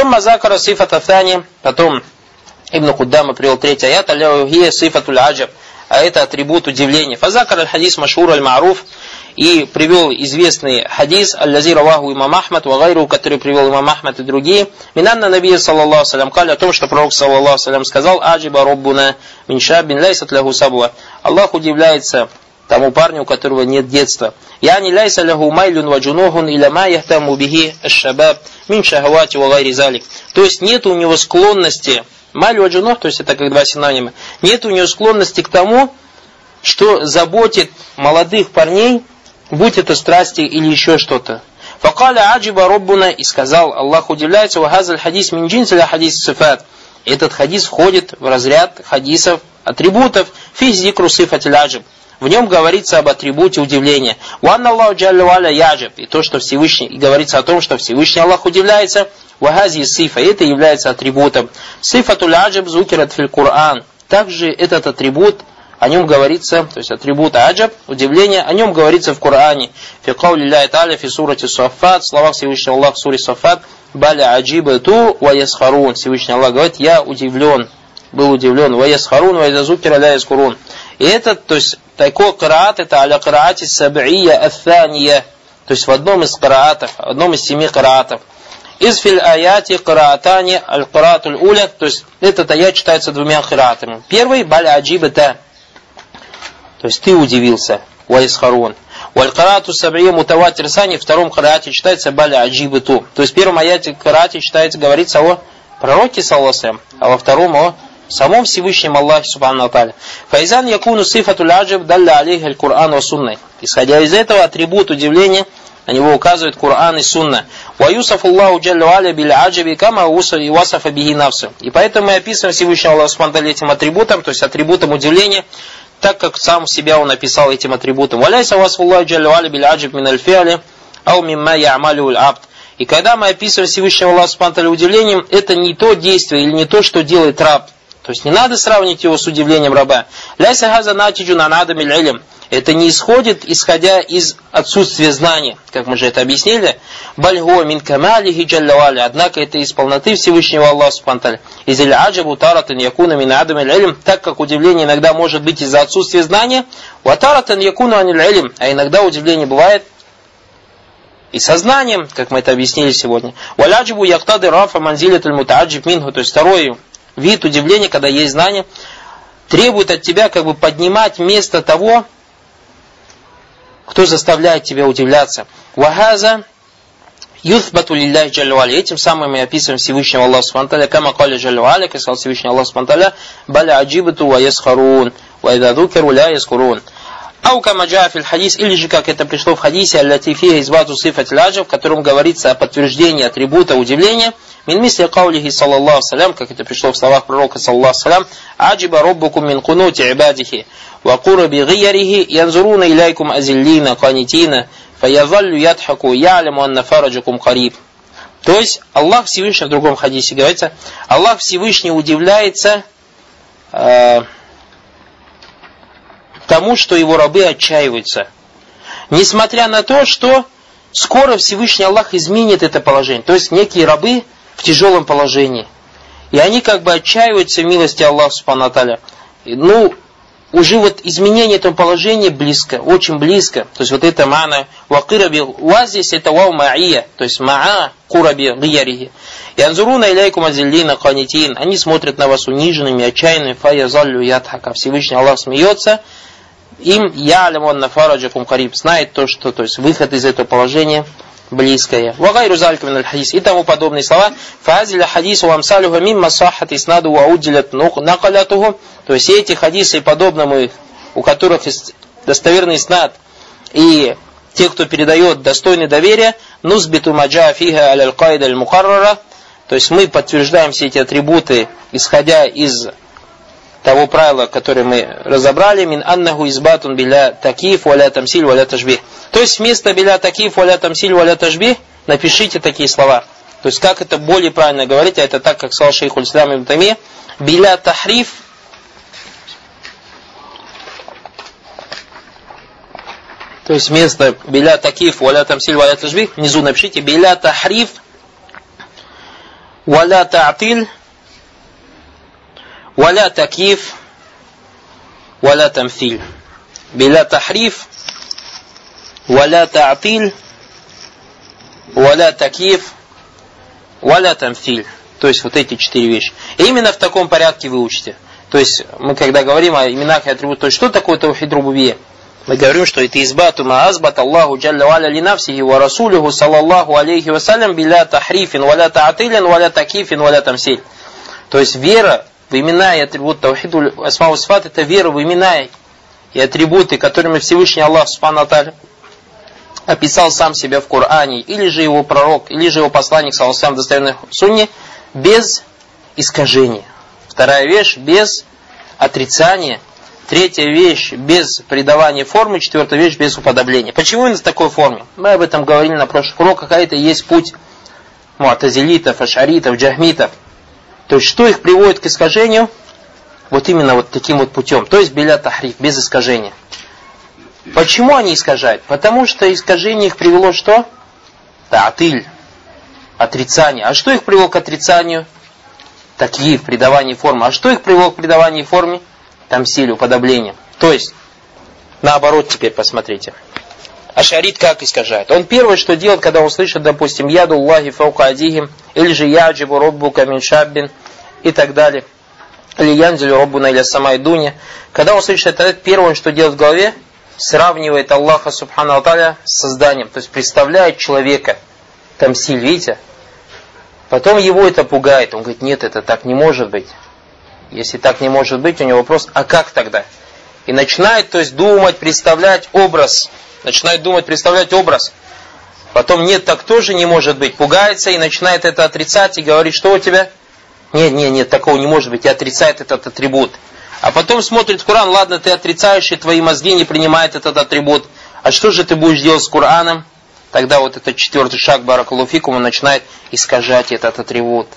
Сумма закара сифата thani, потом Ибн Куддама привел третий аят, аллахия сифатуль аджаб, а это атрибут удивления. Фазакар аль-хадис машур аль-ма'руф, и привел известный хадис аль-лази имам Ахмад вагайру, который привел имам Ахмад и другие. Минанна набия саллаллаху салям кали о том, что пророк саллаллаху салям сказал аджиба роббуна минша бин лайсат лягу сабуа. Аллах удивляется тому парню, у которого нет детства. Не ляйса лягу майлюн ваджунухун иля ма яхтаму бихи шабаб мин ва гайри залик. То есть нет у него склонности Маль ваджунух, то есть это как два синонима, нет у него склонности к тому, что заботит молодых парней, будь это страсти или еще что-то. Факаля аджиба роббуна и сказал, Аллах удивляется, вахазаль хадис минджинсаля хадис сифат. Этот хадис входит в разряд хадисов атрибутов физикру сифатиль аджиб. В нем говорится об атрибуте удивления. Ван Аллаху яджиб. И то, что Всевышний, и говорится о том, что Всевышний Аллах удивляется. Вагази сифа. Это является атрибутом. Сифатуль аджиб зукират филь Кур'ан. Также этот атрибут о нем говорится, то есть атрибут аджаб, удивление, о нем говорится в Коране. Фи каули ля та'аля фи сурати Сафат, слова Всевышнего Аллаха в суре Сафат, баля аджиба ту ва ясхарун. Всевышний Аллах говорит, я удивлен, был удивлен, ва ясхарун, ва язазукира ля яскурун. И этот, то есть такой караат, это аля караати саб'ия аthания, то есть в одном из караатов, в одном из семи караатов. Из филь аяти караатани аль караатуль уля, то есть этот аят читается двумя караатами. Первый, баля аджиба та, то есть ты удивился, Ваисхарун. Валь-карату сабрия мутаватир сани, в втором карате читается баля аджибыту. То есть в первом аяте карате читается, говорится о пророке, салласам, а во втором о самом Всевышнем Аллахе Субхану Аталя. Файзан якуну сифатуль аджиб далля алейх аль-Кур'ан ва сунной. Исходя из этого, атрибут удивления, на него указывает Кур'ан и Сунна. Ва юсаф Аллаху джалла аля бил аджаби кама васафа биги навсу. И поэтому мы описываем Всевышнего Аллаха Субхану этим атрибутом, то есть атрибутом удивления, так как сам себя он описал этим атрибутом. Валяйса васфуллаху джалла биль аджиб мин аль ау мимма я'малю абд. И когда мы описываем Всевышнего Аллаха Субхану удивлением, это не то действие или не то, что делает раб. То есть не надо сравнить его с удивлением раба. Ляйса хаза натиджу на надамиль илм. Это не исходит, исходя из отсутствия знания, как мы же это объяснили. Бальго мин камалихи джаллавали. Однако это из полноты Всевышнего Аллаха Субхану Из иль аджабу таратан якуна мин адамиль илм. Так как удивление иногда может быть из-за отсутствия знания. Ватаратан якуна аниль. А иногда удивление бывает и сознанием, как мы это объяснили сегодня. Валяджибу яктады рафа манзилитуль мутааджиб минху. То есть второй вид удивления, когда есть знание, требует от тебя как бы поднимать место того, кто заставляет тебя удивляться. Вахаза Юthбату лилляхи джалюали. Этим самым мы описываем Всевышнего Аллаха Субтитры. Кама каля джалюали, как сказал Всевышний Аллах Субтитры. Баля аджибату ва ясхарун. Ва ида дукеру ля яскурун. Ау кама хадис, или же как это пришло в хадисе, аллатифия избату сифат в котором говорится о подтверждении атрибута удивления, мин каулихи саллаллаху салям, как это пришло в словах пророка саллаллаху салям, аджиба роббукум мин кунути ибадихи, ва кураби гиярихи, янзуруна иляйкум азиллина, канитина, фаязаллю ядхаку, яляму анна фараджакум кариб. То есть Аллах Всевышний, в другом хадисе говорится, Аллах Всевышний удивляется э, тому, что его рабы отчаиваются. Несмотря на то, что скоро Всевышний Аллах изменит это положение. То есть некие рабы в тяжелом положении. И они как бы отчаиваются в милости Аллаха Субхану Ну, уже вот изменение этого положения близко, очень близко. То есть вот это мана вакираби ва здесь это вау ма'ия, то есть ма'a кураби гиярихи. И анзуруна иляйкум азиллина канитин. Они смотрят на вас униженными, отчаянными, фая заллю ятхака. Всевышний Аллах смеется, им ялям он нафараджакум кариб, знает то, что, то есть выход из этого положения близкое. Вагайру залька мин хадис и тому подобные слова. Фазиля хадису вамсалюха мимма сахат иснаду ва уджилят накалятуху. То есть эти хадисы и подобному у которых есть достоверный снад и те, кто передает достойное доверие, нузбиту маджа фиха аль кайда аль мухаррара, то есть мы подтверждаем все эти атрибуты, исходя из того правила, которое мы разобрали, мин аннаху избатун биля такиф валя тамсиль валя тажбих. То есть вместо биля такиф валя тамсиль валя тажбих напишите такие слова. То есть как это более правильно говорить, а это так, как сказал шейх Ульслам ибн Тами, биля тахриф То есть вместо биля такиф валя тамсиль валя тажбих внизу напишите биля тахриф валя та'тиль, валя такиф, валя тамфиль. Биля тахриф, валя та'тиль, валя такиф, валя тамфиль. То есть вот эти четыре вещи. И именно в таком порядке вы учите. То есть мы когда говорим о именах и атрибутах, то есть что такое таухид рубубия? Мы говорим, что это избату ма азбат Аллаху джалля валя ли нафсихи ва расулиху саллаллаху алейхи вассалям биля тахрифин валя таатилин валя такифин валя тамсиль. То есть вера в имена и атрибуты таухиду асмау сфат это вера в имена и атрибуты, которыми Всевышний Аллах Субхану описал сам себя в Коране, или же его пророк, или же его посланник, саллаху достоверных сунне, без искажения. Вторая вещь, без отрицания. Третья вещь, без придавания формы. Четвертая вещь, без уподобления. Почему именно в такой форме? Мы об этом говорили на прошлых уроках, а это и есть путь муатазилитов, ашаритов, джахмитов. То есть, что их приводит к искажению? Вот именно вот таким вот путем. То есть, беля тахриф, без искажения. Почему они искажают? Потому что искажение их привело что? Таатыль отрицание. А что их привело к отрицанию? Такие в придавании формы. А что их привело к придаванию форме? Там силе, уподобление. То есть, наоборот теперь посмотрите. Ашарит как искажает? Он первое, что делает, когда услышит, допустим, яду Аллахи фаука адихим, или же яджибу роббу камин и так далее. Или янзелю роббуна или самай дуня. Когда он слышит это, первое, что делает в голове, сравнивает Аллаха Субхану Аталя с созданием. То есть представляет человека, тамсиль, видите, Потом его это пугает. Он говорит, нет, это так не может быть. Если так не может быть, у него вопрос, а как тогда? И начинает, то есть, думать, представлять образ. Начинает думать, представлять образ. Потом, нет, так тоже не может быть. Пугается и начинает это отрицать и говорит, что у тебя? Нет, нет, нет, такого не может быть. И отрицает этот атрибут. А потом смотрит Коран, ладно, ты отрицаешь, и твои мозги не принимают этот атрибут. А что же ты будешь делать с Кораном? Тогда вот этот четвертый шаг Баракалуфикум, он начинает искажать этот атрибут.